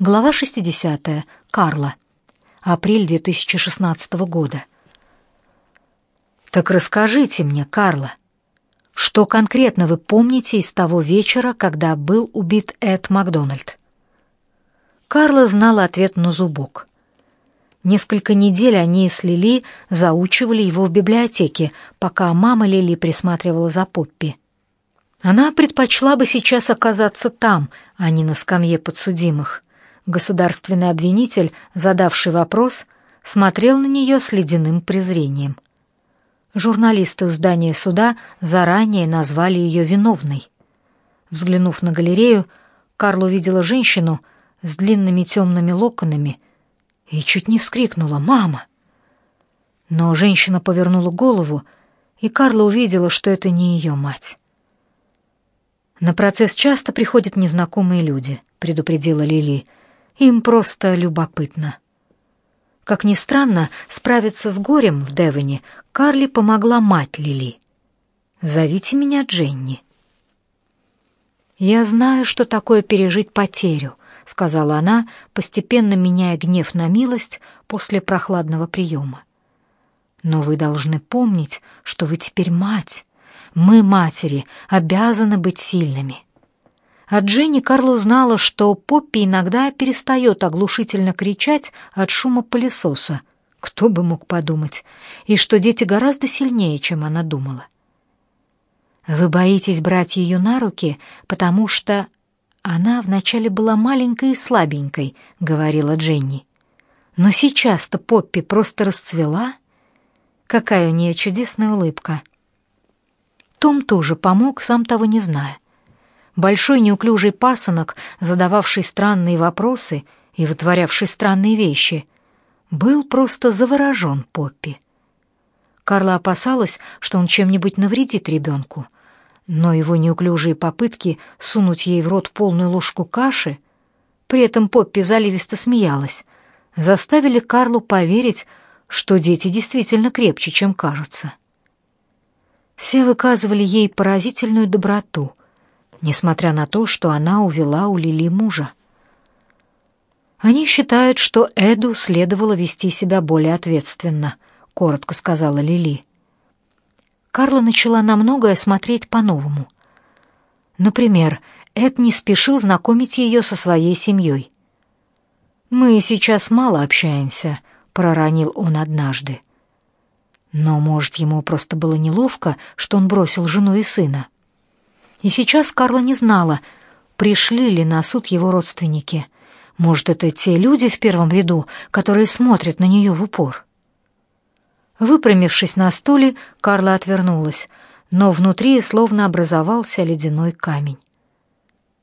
Глава 60. Карла. Апрель 2016 года. Так расскажите мне, Карла, что конкретно вы помните из того вечера, когда был убит Эд Макдональд? Карла знала ответ на зубок. Несколько недель они с Лили заучивали его в библиотеке, пока мама Лили присматривала за Поппи. Она предпочла бы сейчас оказаться там, а не на скамье подсудимых. Государственный обвинитель, задавший вопрос, смотрел на нее с ледяным презрением. Журналисты у здания суда заранее назвали ее виновной. Взглянув на галерею, Карл увидела женщину с длинными темными локонами и чуть не вскрикнула «Мама!». Но женщина повернула голову, и Карла увидела, что это не ее мать. «На процесс часто приходят незнакомые люди», — предупредила Лили. «Им просто любопытно». Как ни странно, справиться с горем в Девоне Карли помогла мать Лили. «Зовите меня Дженни». «Я знаю, что такое пережить потерю», — сказала она, постепенно меняя гнев на милость после прохладного приема. «Но вы должны помнить, что вы теперь мать, мы, матери, обязаны быть сильными. От Дженни Карл узнала, что Поппи иногда перестает оглушительно кричать от шума пылесоса. Кто бы мог подумать, и что дети гораздо сильнее, чем она думала. Вы боитесь брать ее на руки, потому что она вначале была маленькой и слабенькой, говорила Дженни. Но сейчас-то Поппи просто расцвела. Какая у нее чудесная улыбка. Том тоже помог, сам того не зная. Большой неуклюжий пасынок, задававший странные вопросы и вытворявший странные вещи, был просто заворожен Поппи. Карла опасалась, что он чем-нибудь навредит ребенку, но его неуклюжие попытки сунуть ей в рот полную ложку каши, при этом Поппи заливисто смеялась, заставили Карлу поверить, что дети действительно крепче, чем кажутся. Все выказывали ей поразительную доброту, несмотря на то, что она увела у Лили мужа. Они считают, что Эду следовало вести себя более ответственно, коротко сказала Лили. Карла начала на многое смотреть по-новому. Например, Эд не спешил знакомить ее со своей семьей. Мы сейчас мало общаемся, проронил он однажды. Но, может, ему просто было неловко, что он бросил жену и сына. И сейчас Карла не знала, пришли ли на суд его родственники. Может, это те люди в первом ряду, которые смотрят на нее в упор. Выпрямившись на стуле, Карла отвернулась, но внутри словно образовался ледяной камень.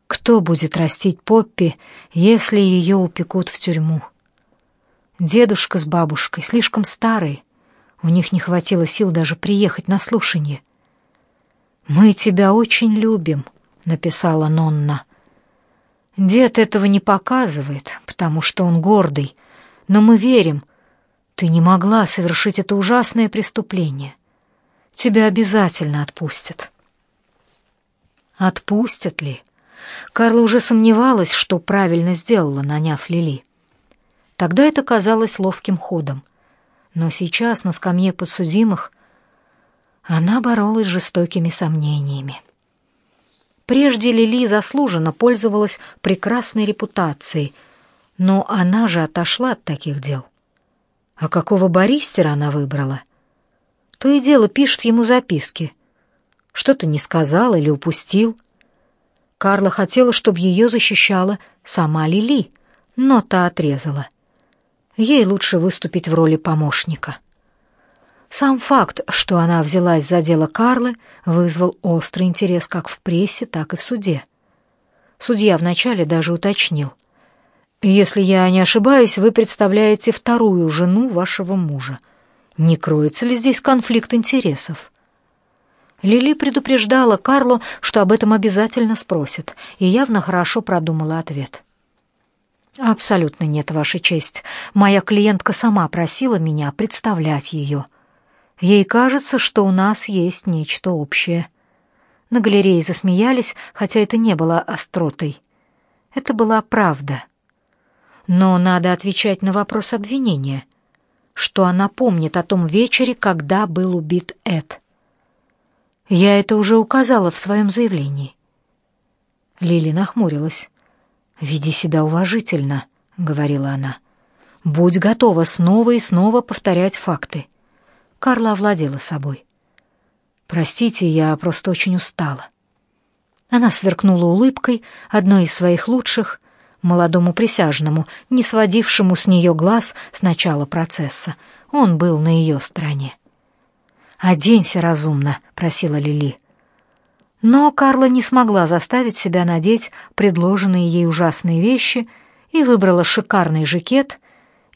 Кто будет растить Поппи, если ее упекут в тюрьму? Дедушка с бабушкой слишком старые, у них не хватило сил даже приехать на слушание. «Мы тебя очень любим», — написала Нонна. «Дед этого не показывает, потому что он гордый, но мы верим. Ты не могла совершить это ужасное преступление. Тебя обязательно отпустят». Отпустят ли? Карла уже сомневалась, что правильно сделала, наняв Лили. Тогда это казалось ловким ходом — но сейчас на скамье подсудимых она боролась с жестокими сомнениями. Прежде Лили заслуженно пользовалась прекрасной репутацией, но она же отошла от таких дел. А какого баристера она выбрала? То и дело пишет ему записки. Что-то не сказал или упустил. Карла хотела, чтобы ее защищала сама Лили, но та отрезала. Ей лучше выступить в роли помощника. Сам факт, что она взялась за дело Карлы, вызвал острый интерес как в прессе, так и в суде. Судья вначале даже уточнил. «Если я не ошибаюсь, вы представляете вторую жену вашего мужа. Не кроется ли здесь конфликт интересов?» Лили предупреждала Карлу, что об этом обязательно спросят, и явно хорошо продумала ответ. Абсолютно нет, ваша честь. Моя клиентка сама просила меня представлять ее. Ей кажется, что у нас есть нечто общее. На галерее засмеялись, хотя это не было остротой. Это была правда. но надо отвечать на вопрос обвинения. Что она помнит о том вечере, когда был убит Эд? Я это уже указала в своем заявлении. Лили нахмурилась. «Веди себя уважительно», — говорила она. «Будь готова снова и снова повторять факты». Карла овладела собой. «Простите, я просто очень устала». Она сверкнула улыбкой, одной из своих лучших, молодому присяжному, не сводившему с нее глаз с начала процесса. Он был на ее стороне. «Оденься разумно», — просила Лили. Но Карла не смогла заставить себя надеть предложенные ей ужасные вещи и выбрала шикарный жакет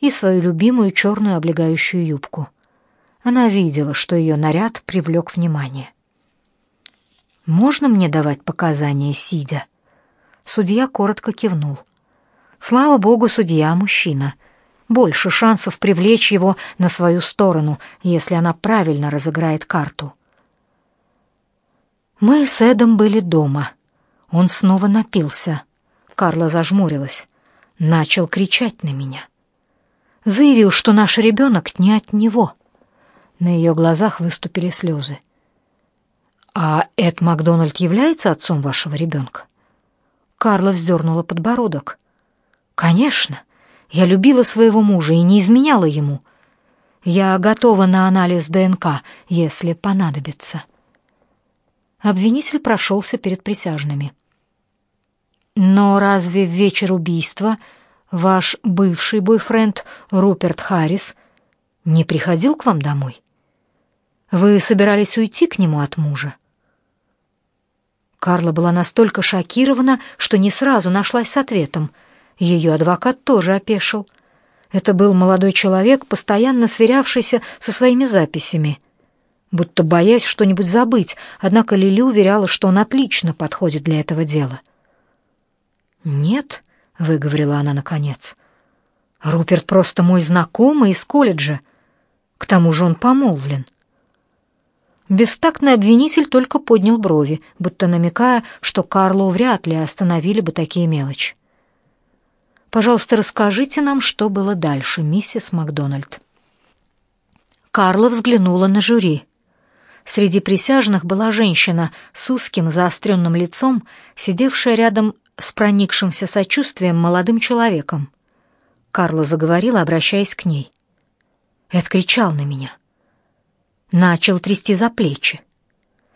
и свою любимую черную облегающую юбку. Она видела, что ее наряд привлек внимание. «Можно мне давать показания, сидя?» Судья коротко кивнул. Слава богу, судья мужчина. Больше шансов привлечь его на свою сторону, если она правильно разыграет карту. Мы с Эдом были дома. Он снова напился. Карла зажмурилась. Начал кричать на меня. Заявил, что наш ребенок не от него. На ее глазах выступили слезы. «А Эд Макдональд является отцом вашего ребенка?» Карла вздернула подбородок. «Конечно. Я любила своего мужа и не изменяла ему. Я готова на анализ ДНК, если понадобится». Обвинитель прошелся перед присяжными. Но разве в вечер убийства ваш бывший бойфренд Руперт Харрис не приходил к вам домой? Вы собирались уйти к нему от мужа? Карла была настолько шокирована, что не сразу нашлась с ответом. Ее адвокат тоже опешил. Это был молодой человек, постоянно сверявшийся со своими записями — будто боясь что-нибудь забыть, однако Лили уверяла, что он отлично подходит для этого дела. «Нет», — выговорила она наконец, — «Руперт просто мой знакомый из колледжа. К тому же он помолвлен». Бестактный обвинитель только поднял брови, будто намекая, что Карлу вряд ли остановили бы такие мелочи. «Пожалуйста, расскажите нам, что было дальше, миссис Макдональд». Карла взглянула на жюри. Среди присяжных была женщина с узким заостренным лицом, сидевшая рядом с проникшимся сочувствием молодым человеком. Карла заговорила, обращаясь к ней. Эд кричал на меня. Начал трясти за плечи.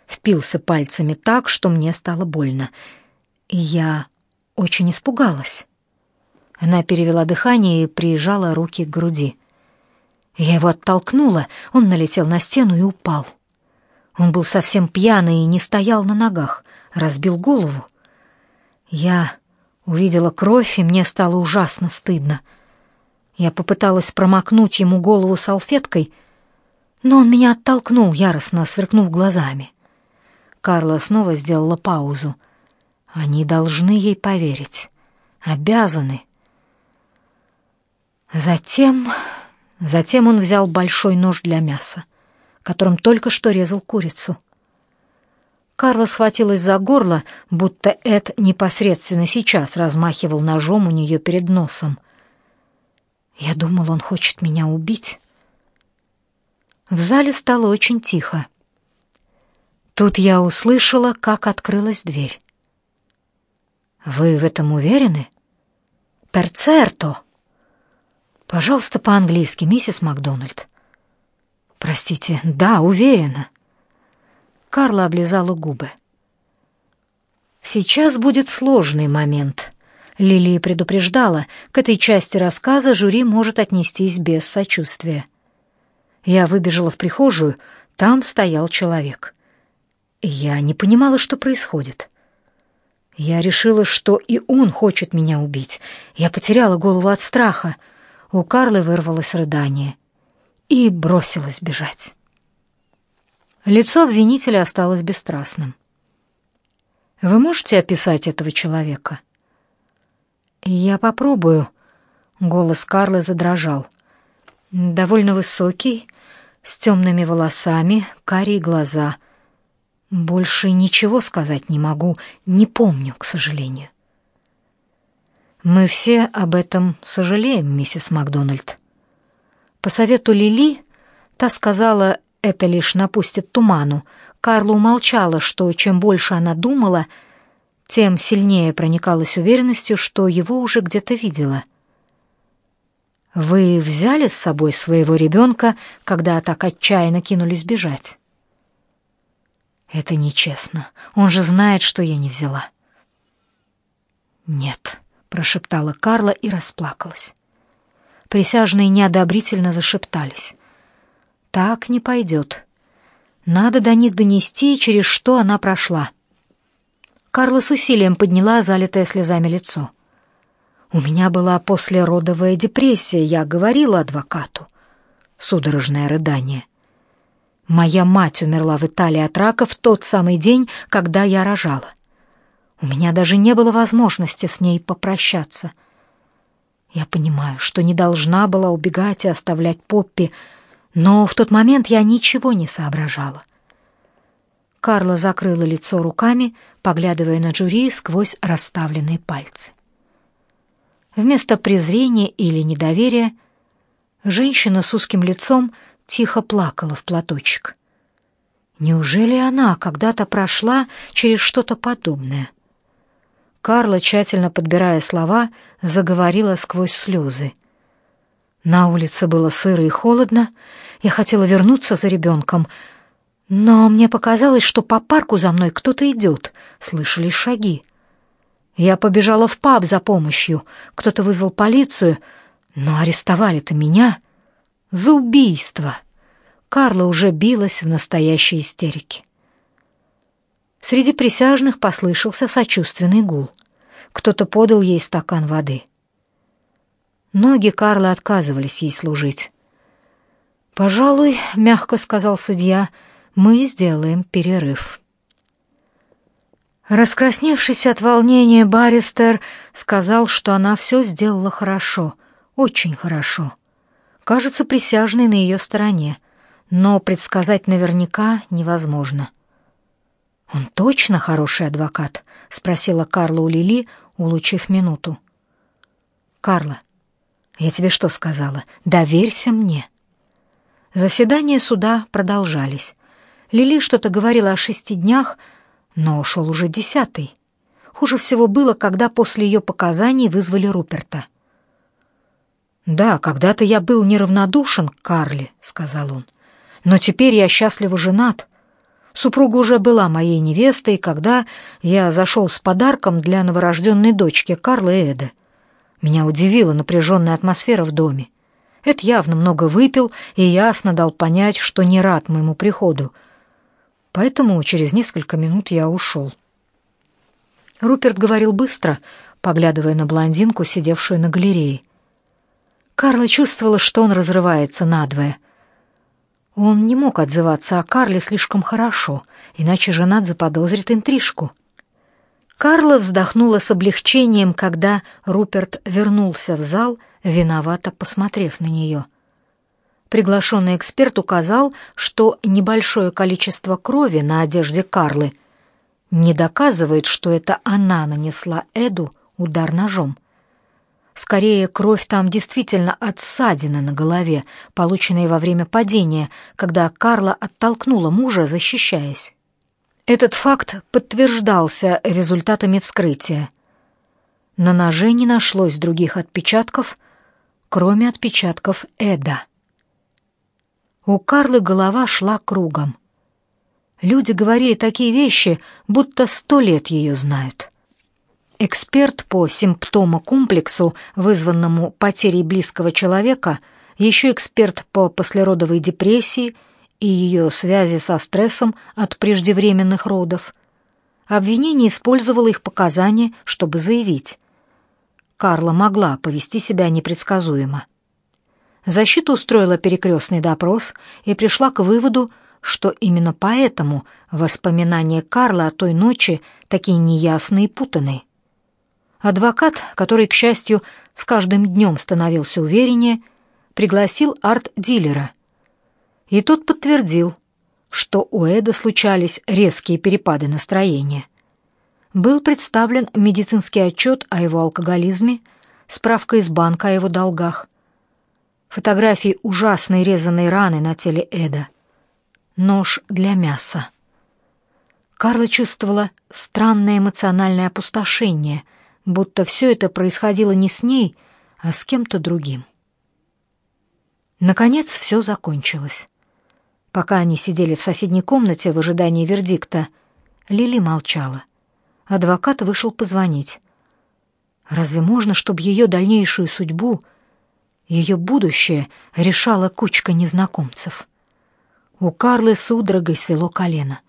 Впился пальцами так, что мне стало больно. И я очень испугалась. Она перевела дыхание и прижала руки к груди. Я его оттолкнула, он налетел на стену и упал. Он был совсем пьяный и не стоял на ногах, разбил голову. Я увидела кровь, и мне стало ужасно стыдно. Я попыталась промокнуть ему голову салфеткой, но он меня оттолкнул, яростно сверкнув глазами. Карла снова сделала паузу. Они должны ей поверить. Обязаны. Затем... Затем он взял большой нож для мяса которым только что резал курицу. Карла схватилась за горло, будто Эд непосредственно сейчас размахивал ножом у нее перед носом. Я думал, он хочет меня убить. В зале стало очень тихо. Тут я услышала, как открылась дверь. Вы в этом уверены? Перцерто. Пожалуйста, по-английски, миссис Макдональд. Простите, да, уверена. Карла облизала губы. Сейчас будет сложный момент. Лилия предупреждала, к этой части рассказа жюри может отнестись без сочувствия. Я выбежала в прихожую, там стоял человек. Я не понимала, что происходит. Я решила, что и он хочет меня убить. Я потеряла голову от страха. У Карлы вырвалось рыдание и бросилась бежать. Лицо обвинителя осталось бесстрастным. Вы можете описать этого человека? Я попробую. Голос Карлы задрожал. Довольно высокий, с темными волосами, карие глаза. Больше ничего сказать не могу, не помню, к сожалению. Мы все об этом сожалеем, миссис Макдональд. По совету Лили, та сказала, это лишь напустит туману. Карла умолчала, что чем больше она думала, тем сильнее проникалась уверенностью, что его уже где-то видела. Вы взяли с собой своего ребенка, когда так отчаянно кинулись бежать? Это нечестно. Он же знает, что я не взяла. Нет, прошептала Карла и расплакалась. Присяжные неодобрительно зашептались. Так не пойдет. Надо до них донести, через что она прошла. Карла с усилием подняла залитое слезами лицо. У меня была послеродовая депрессия, я говорила адвокату. Судорожное рыдание. Моя мать умерла в Италии от рака в тот самый день, когда я рожала. У меня даже не было возможности с ней попрощаться. Я понимаю, что не должна была убегать и оставлять Поппи, но в тот момент я ничего не соображала. Карла закрыла лицо руками, поглядывая на Джури сквозь расставленные пальцы. Вместо презрения или недоверия женщина с узким лицом тихо плакала в платочек. Неужели она когда-то прошла через что-то подобное? Карла, тщательно подбирая слова, заговорила сквозь слезы. На улице было сыро и холодно. Я хотела вернуться за ребенком, но мне показалось, что по парку за мной кто-то идет. Слышались шаги. Я побежала в паб за помощью. Кто-то вызвал полицию, но арестовали-то меня за убийство. Карла уже билась в настоящей истерике. Среди присяжных послышался сочувственный гул. Кто-то подал ей стакан воды. Ноги Карлы отказывались ей служить. «Пожалуй, — мягко сказал судья, — мы сделаем перерыв». Раскрасневшись от волнения, баристер сказал, что она все сделала хорошо, очень хорошо. Кажется, присяжный на ее стороне, но предсказать наверняка невозможно. «Он точно хороший адвокат?» — спросила Карла у Лили, улучив минуту. «Карла, я тебе что сказала? Доверься мне». Заседания суда продолжались. Лили что-то говорила о шести днях, но ушел уже десятый. Хуже всего было, когда после ее показаний вызвали Руперта. «Да, когда-то я был неравнодушен к Карле», — сказал он. «Но теперь я счастливо женат. Супруга уже была моей невестой, когда я зашел с подарком для новорожденной дочки Карлы Эда. Меня удивила напряженная атмосфера в доме. Это явно много выпил и ясно дал понять, что не рад моему приходу. Поэтому через несколько минут я ушел. Руперт говорил быстро, поглядывая на блондинку, сидевшую на галерее. Карла чувствовала, что он разрывается надвое — он не мог отзываться о Карле слишком хорошо, иначе женат заподозрит интрижку. Карла вздохнула с облегчением, когда Руперт вернулся в зал, виновато посмотрев на нее. Приглашенный эксперт указал, что небольшое количество крови на одежде Карлы не доказывает, что это она нанесла Эду удар ножом. Скорее, кровь там действительно от на голове, полученной во время падения, когда Карла оттолкнула мужа, защищаясь. Этот факт подтверждался результатами вскрытия. На ноже не нашлось других отпечатков, кроме отпечатков Эда. У Карлы голова шла кругом. Люди говорили такие вещи, будто сто лет ее знают. Эксперт по симптомокомплексу, вызванному потерей близкого человека, еще эксперт по послеродовой депрессии и ее связи со стрессом от преждевременных родов. Обвинение использовало их показания, чтобы заявить. Карла могла повести себя непредсказуемо. Защита устроила перекрестный допрос и пришла к выводу, что именно поэтому воспоминания Карла о той ночи такие неясные и путанные. Адвокат, который, к счастью, с каждым днем становился увереннее, пригласил арт-дилера. И тот подтвердил, что у Эда случались резкие перепады настроения. Был представлен медицинский отчет о его алкоголизме, справка из банка о его долгах, фотографии ужасной резаной раны на теле Эда, нож для мяса. Карла чувствовала странное эмоциональное опустошение, будто все это происходило не с ней, а с кем-то другим. Наконец все закончилось. Пока они сидели в соседней комнате в ожидании вердикта, Лили молчала. Адвокат вышел позвонить. Разве можно, чтобы ее дальнейшую судьбу, ее будущее решала кучка незнакомцев? У Карлы судорогой свело колено.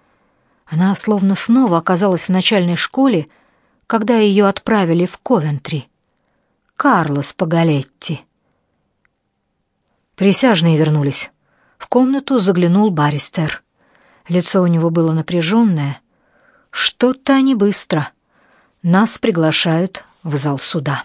Она словно снова оказалась в начальной школе, когда ее отправили в Ковентри. Карла Спагалетти. Присяжные вернулись. В комнату заглянул баристер. Лицо у него было напряженное. Что-то они быстро. Нас приглашают в зал суда.